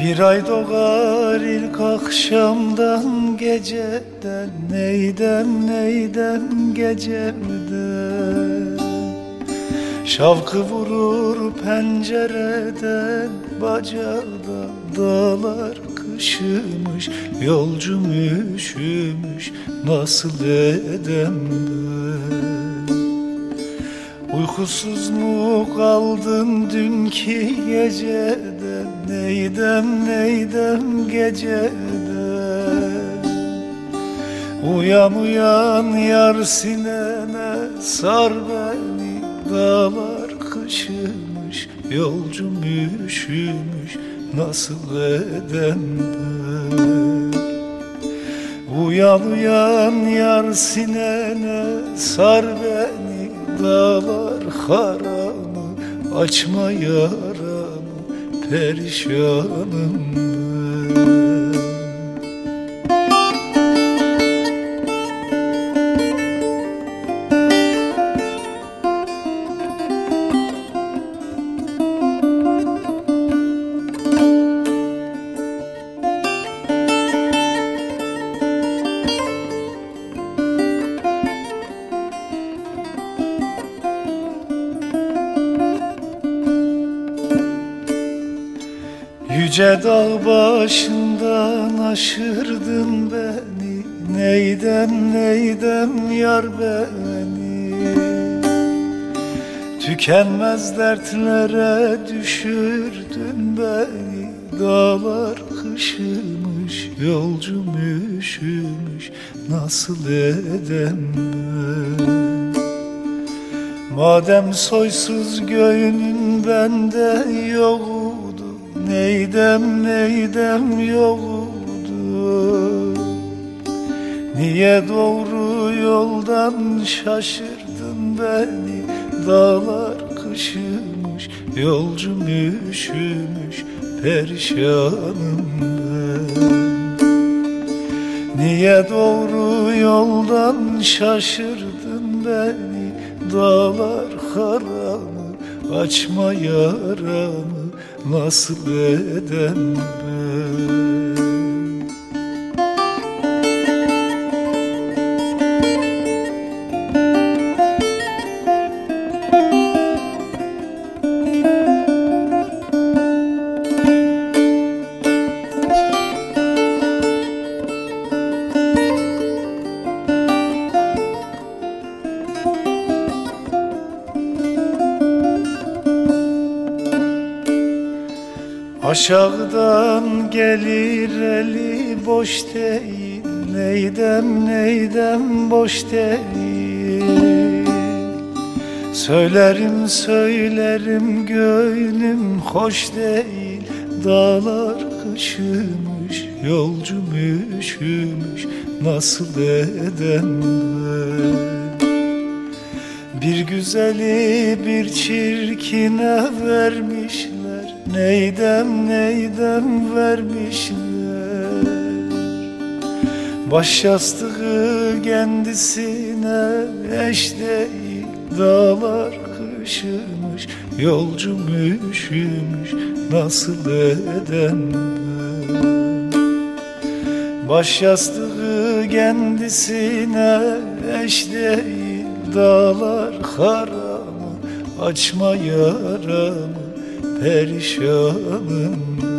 ay doğar ilk akşamdan geceden Neydem neydem gecemden Şavkı vurur pencereden Bacada dağlar kışımış Yolcum üşümüş nasıl edem Uykusuz mu kaldın dünkü geceden Neydem neydem geceden Uyan uyan yar sinene sar beni. Dağlar kışımış yolcum üşümüş Nasıl edem ben? Uyan uyan yar sinene sar beni. Dağlar haramı Açma yaramı perişanım ben Yüce dağ başından aşırdın beni. Neydem neydem yar beni? Tükenmez dertlere düşürdün beni. Dağlar kışımış, yolcum üşümüş. Nasıl edem ben? Madem soysuz göğünün bende yoktu Neydem neydem yoktu Niye doğru yoldan şaşırdın beni? Dağlar kışımış Yolcum üşümüş Perişanım ben Niye doğru yoldan şaşırdın beni? Dağlar haramı Açma yaramı Nasıl edem Aşağıdan gelir eli boş değil Neydem neydem boş değil. Söylerim söylerim gönlüm hoş değil. Dağlar kışımış yolcum üşümüş Nasıl edem bir güzeli bir çirkine vermişler Neydem neydem vermişler? Baş yastığı kendisine eş değil Dağlar kışımış Yolcum üşümüş Nasıl edem ben Baş yastığı kendisine eş değil Dağlar haramı Açma yaramı perişanım